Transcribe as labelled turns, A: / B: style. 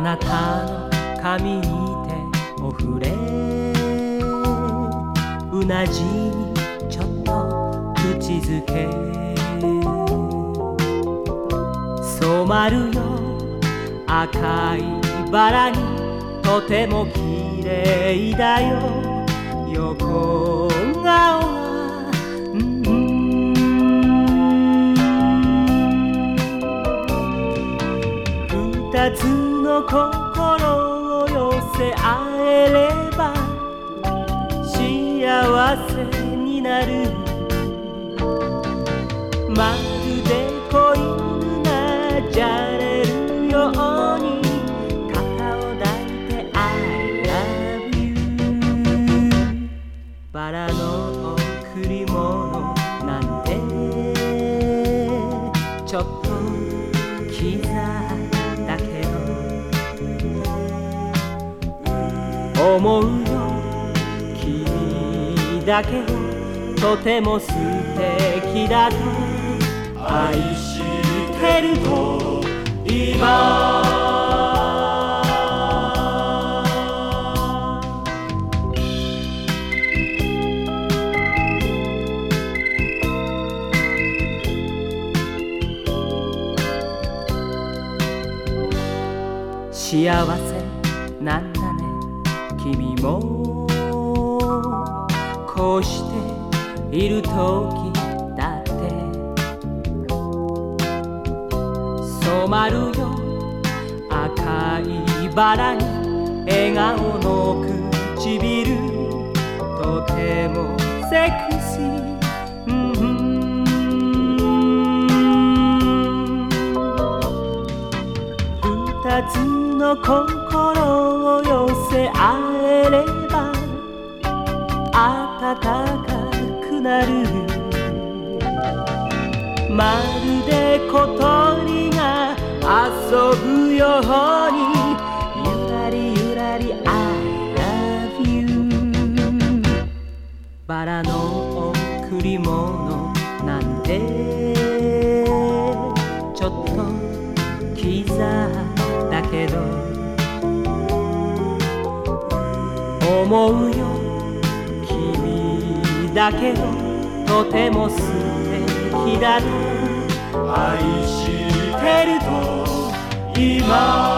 A: 鏡見てお触れ。うなじにちょっと口づけ。染まるよ。赤いバラにとても綺麗だよ。横顔が二つ心を寄せ合えれば幸せになる。まるで子犬がじゃれるように肩を抱いて I love you バラの贈り物なんて。ちょっとキザ思うよ君だけをとても素敵だと愛してると今。幸せなんだ君もこうしている時だって。染まるよ赤いバラに笑顔の唇。とてもセクシー。二つの心を寄せ合えれば暖かくなる。まるで小鳥が遊ぶようにゆらりゆらり I love you バラの贈り物なんて。思うよ。君だけをとても素敵だと愛してると今